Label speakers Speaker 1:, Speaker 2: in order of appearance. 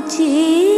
Speaker 1: বুঝি